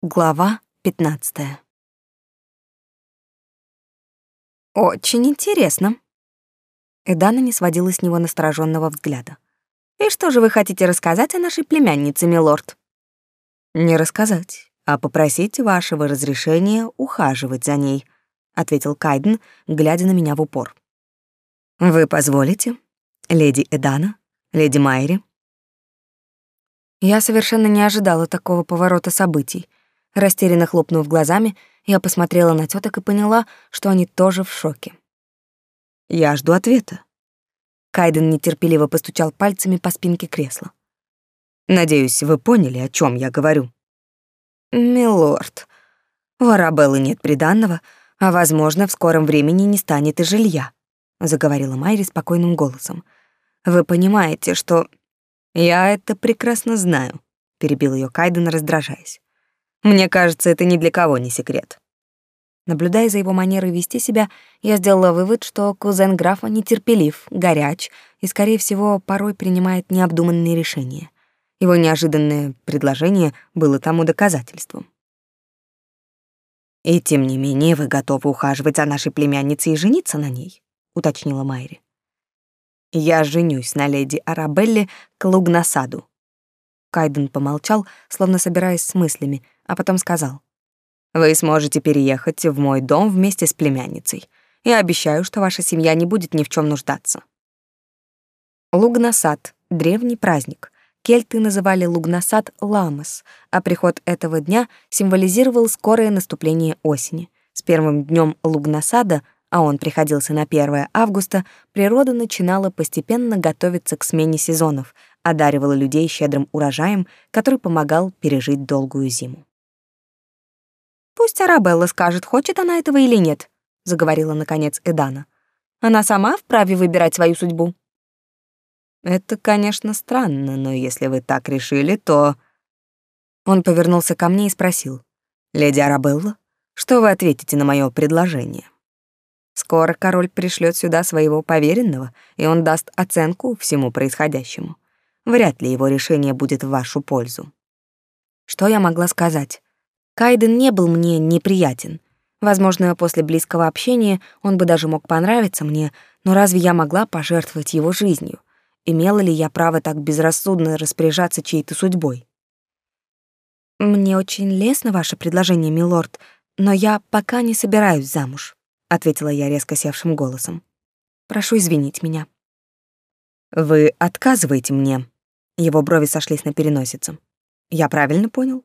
Глава 15. Очень интересно. Эдана не сводила с него настороженного взгляда. И что же вы хотите рассказать о нашей племяннице, милорд? Не рассказать, а попросить вашего разрешения ухаживать за ней, ответил Кайден, глядя на меня в упор. Вы позволите, леди Эдана, леди Майри? Я совершенно не ожидала такого поворота событий. Растерянно хлопнув глазами, я посмотрела на теток и поняла, что они тоже в шоке. «Я жду ответа». Кайден нетерпеливо постучал пальцами по спинке кресла. «Надеюсь, вы поняли, о чем я говорю». «Милорд, у Арабеллы нет приданного, а, возможно, в скором времени не станет и жилья», — заговорила Майри спокойным голосом. «Вы понимаете, что...» «Я это прекрасно знаю», — перебил ее Кайден, раздражаясь. Мне кажется, это ни для кого не секрет. Наблюдая за его манерой вести себя, я сделала вывод, что кузен графа нетерпелив, горяч и, скорее всего, порой принимает необдуманные решения. Его неожиданное предложение было тому доказательством. «И тем не менее вы готовы ухаживать за нашей племянницей и жениться на ней», — уточнила Майри. «Я женюсь на леди Арабелле Клугнасаду». Кайден помолчал, словно собираясь с мыслями, а потом сказал. «Вы сможете переехать в мой дом вместе с племянницей. Я обещаю, что ваша семья не будет ни в чем нуждаться». Лугнасад — древний праздник. Кельты называли Лугнасад Ламас, а приход этого дня символизировал скорое наступление осени. С первым днем Лугнасада, а он приходился на 1 августа, природа начинала постепенно готовиться к смене сезонов, одаривала людей щедрым урожаем, который помогал пережить долгую зиму. Пусть Арабелла скажет, хочет она этого или нет, заговорила наконец Эдана. Она сама вправе выбирать свою судьбу. Это, конечно, странно, но если вы так решили, то Он повернулся ко мне и спросил: "Леди Арабелла, что вы ответите на мое предложение?" Скоро король пришлет сюда своего поверенного, и он даст оценку всему происходящему. Вряд ли его решение будет в вашу пользу. Что я могла сказать? Кайден не был мне неприятен. Возможно, после близкого общения он бы даже мог понравиться мне, но разве я могла пожертвовать его жизнью? Имела ли я право так безрассудно распоряжаться чьей-то судьбой? «Мне очень лестно ваше предложение, милорд, но я пока не собираюсь замуж», — ответила я резко севшим голосом. «Прошу извинить меня». «Вы отказываете мне?» Его брови сошлись на переносице. «Я правильно понял?»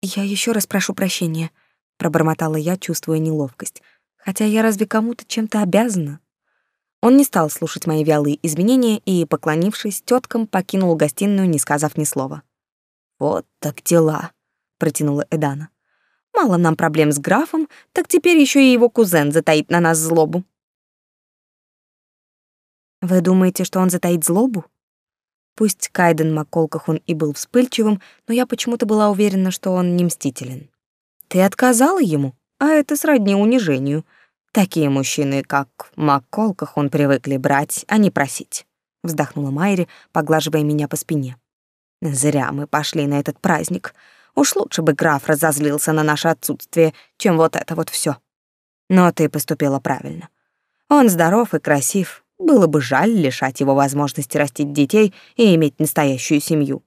«Я еще раз прошу прощения», — пробормотала я, чувствуя неловкость. «Хотя я разве кому-то чем-то обязана?» Он не стал слушать мои вялые извинения и, поклонившись теткам, покинул гостиную, не сказав ни слова. «Вот так дела», — протянула Эдана. «Мало нам проблем с графом, так теперь еще и его кузен затаит на нас злобу». «Вы думаете, что он затаит злобу?» Пусть Кайден Маколкахун и был вспыльчивым, но я почему-то была уверена, что он не мстителен. Ты отказала ему, а это сродни унижению. Такие мужчины, как Маколкахун, привыкли брать, а не просить. Вздохнула Майри, поглаживая меня по спине. Зря мы пошли на этот праздник. Уж лучше бы граф разозлился на наше отсутствие, чем вот это вот все. Но ты поступила правильно. Он здоров и красив, было бы жаль лишать его возможности растить детей и иметь настоящую семью.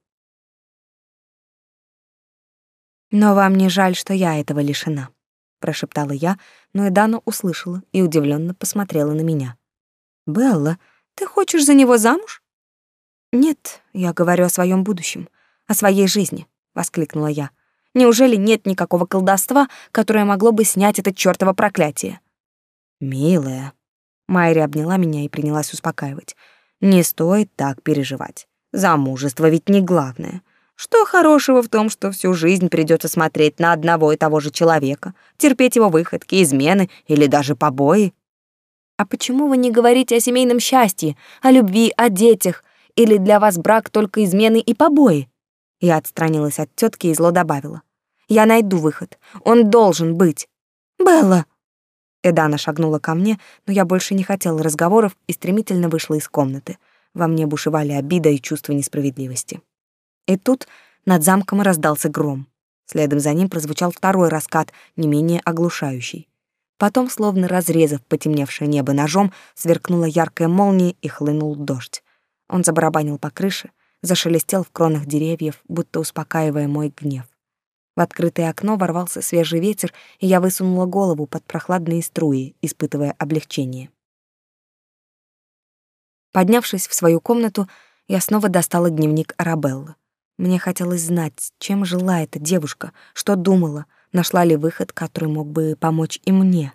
«Но вам не жаль, что я этого лишена», — прошептала я, но Эдана услышала и удивленно посмотрела на меня. «Белла, ты хочешь за него замуж?» «Нет, я говорю о своем будущем, о своей жизни», — воскликнула я. «Неужели нет никакого колдовства, которое могло бы снять это чёртово проклятие?» «Милая», Майри обняла меня и принялась успокаивать. «Не стоит так переживать. Замужество ведь не главное. Что хорошего в том, что всю жизнь придется смотреть на одного и того же человека, терпеть его выходки, измены или даже побои?» «А почему вы не говорите о семейном счастье, о любви, о детях? Или для вас брак только измены и побои?» Я отстранилась от тетки и зло добавила. «Я найду выход. Он должен быть. Белла!» Эдана шагнула ко мне, но я больше не хотела разговоров и стремительно вышла из комнаты. Во мне бушевали обида и чувство несправедливости. И тут над замком раздался гром. Следом за ним прозвучал второй раскат, не менее оглушающий. Потом, словно разрезав потемневшее небо ножом, сверкнула яркая молния и хлынул дождь. Он забарабанил по крыше, зашелестел в кронах деревьев, будто успокаивая мой гнев. В открытое окно ворвался свежий ветер, и я высунула голову под прохладные струи, испытывая облегчение. Поднявшись в свою комнату, я снова достала дневник Арабеллы. Мне хотелось знать, чем жила эта девушка, что думала, нашла ли выход, который мог бы помочь и мне.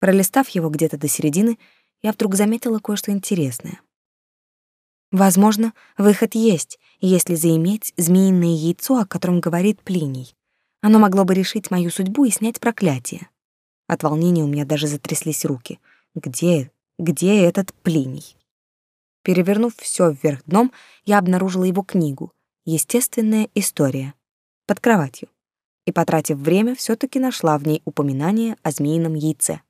Пролистав его где-то до середины, я вдруг заметила кое-что интересное. Возможно, выход есть, если заиметь змеиное яйцо, о котором говорит Плиний. Оно могло бы решить мою судьбу и снять проклятие. От волнения у меня даже затряслись руки. Где, где этот Плиний? Перевернув все вверх дном, я обнаружила его книгу «Естественная история» под кроватью и, потратив время, все таки нашла в ней упоминание о змеином яйце.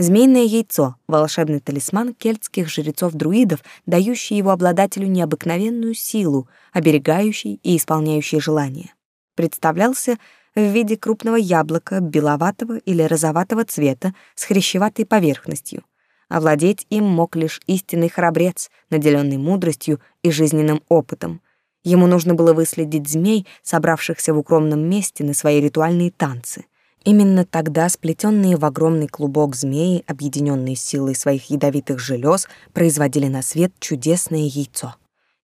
Змеиное яйцо — волшебный талисман кельтских жрецов-друидов, дающий его обладателю необыкновенную силу, оберегающий и исполняющий желания. Представлялся в виде крупного яблока беловатого или розоватого цвета с хрящеватой поверхностью. Овладеть им мог лишь истинный храбрец, наделенный мудростью и жизненным опытом. Ему нужно было выследить змей, собравшихся в укромном месте на свои ритуальные танцы — Именно тогда сплетенные в огромный клубок змеи, объединенные силой своих ядовитых желез, производили на свет чудесное яйцо.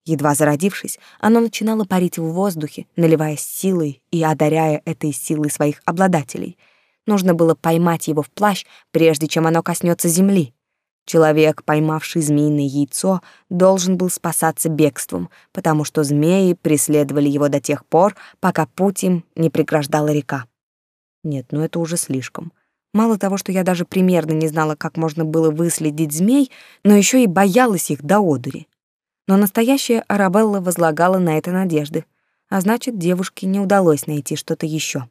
Едва зародившись, оно начинало парить в воздухе, наливаясь силой и одаряя этой силой своих обладателей. Нужно было поймать его в плащ, прежде чем оно коснется земли. Человек, поймавший змеиное яйцо, должен был спасаться бегством, потому что змеи преследовали его до тех пор, пока путь им не преграждала река. Нет, ну это уже слишком. Мало того, что я даже примерно не знала, как можно было выследить змей, но еще и боялась их до одури. Но настоящая Арабелла возлагала на это надежды, а значит, девушке не удалось найти что-то еще.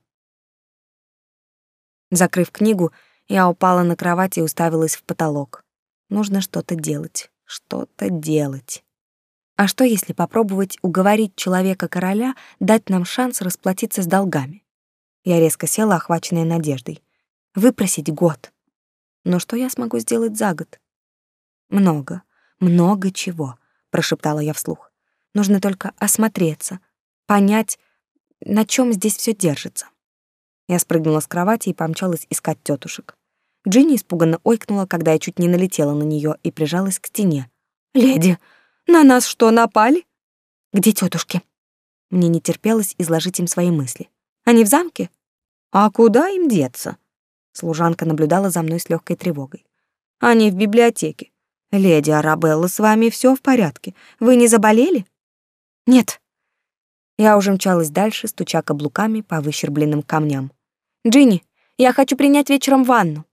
Закрыв книгу, я упала на кровать и уставилась в потолок. Нужно что-то делать, что-то делать. А что, если попробовать уговорить человека-короля дать нам шанс расплатиться с долгами? Я резко села, охваченная надеждой. Выпросить год. Но что я смогу сделать за год? Много, много чего, прошептала я вслух. Нужно только осмотреться, понять, на чем здесь все держится. Я спрыгнула с кровати и помчалась искать тетушек. Джинни испуганно ойкнула, когда я чуть не налетела на нее и прижалась к стене. «Леди, на нас что, напали?» «Где тетушки? Мне не терпелось изложить им свои мысли. Они в замке? А куда им деться? Служанка наблюдала за мной с легкой тревогой. Они в библиотеке. Леди Арабелла, с вами все в порядке. Вы не заболели? Нет. Я уже мчалась дальше, стуча каблуками по выщербленным камням. Джинни, я хочу принять вечером ванну.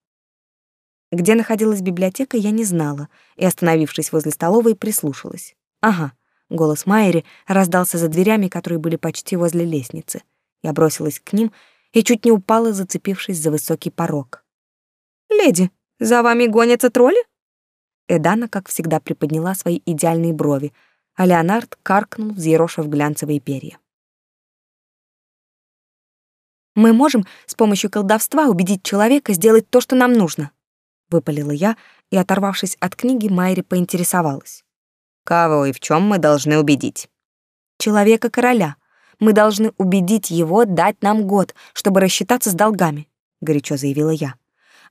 Где находилась библиотека, я не знала, и, остановившись возле столовой, прислушалась. Ага, голос Майери раздался за дверями, которые были почти возле лестницы. Я бросилась к ним и чуть не упала, зацепившись за высокий порог. «Леди, за вами гонятся тролли?» Эдана, как всегда, приподняла свои идеальные брови, а Леонард каркнул, взъерошив глянцевые перья. «Мы можем с помощью колдовства убедить человека сделать то, что нам нужно», — выпалила я, и, оторвавшись от книги, Майри поинтересовалась. «Кого и в чем мы должны убедить?» «Человека-короля. Мы должны убедить его дать нам год, чтобы рассчитаться с долгами, горячо заявила я.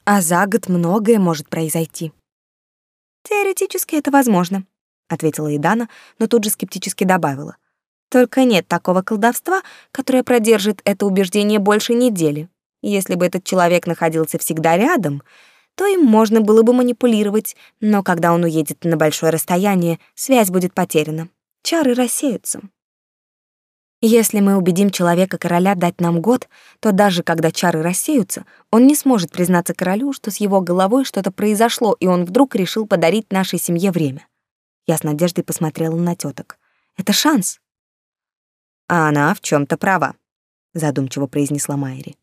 А за год многое может произойти. Теоретически это возможно, ответила Идана, но тут же скептически добавила. Только нет такого колдовства, которое продержит это убеждение больше недели. Если бы этот человек находился всегда рядом, то им можно было бы манипулировать, но когда он уедет на большое расстояние, связь будет потеряна. Чары рассеются. Если мы убедим человека-короля дать нам год, то даже когда чары рассеются, он не сможет признаться королю, что с его головой что-то произошло, и он вдруг решил подарить нашей семье время. Я с надеждой посмотрела на теток. Это шанс. А она в чем то права, задумчиво произнесла Майри.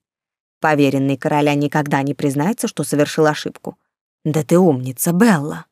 Поверенный короля никогда не признается, что совершил ошибку. Да ты умница, Белла.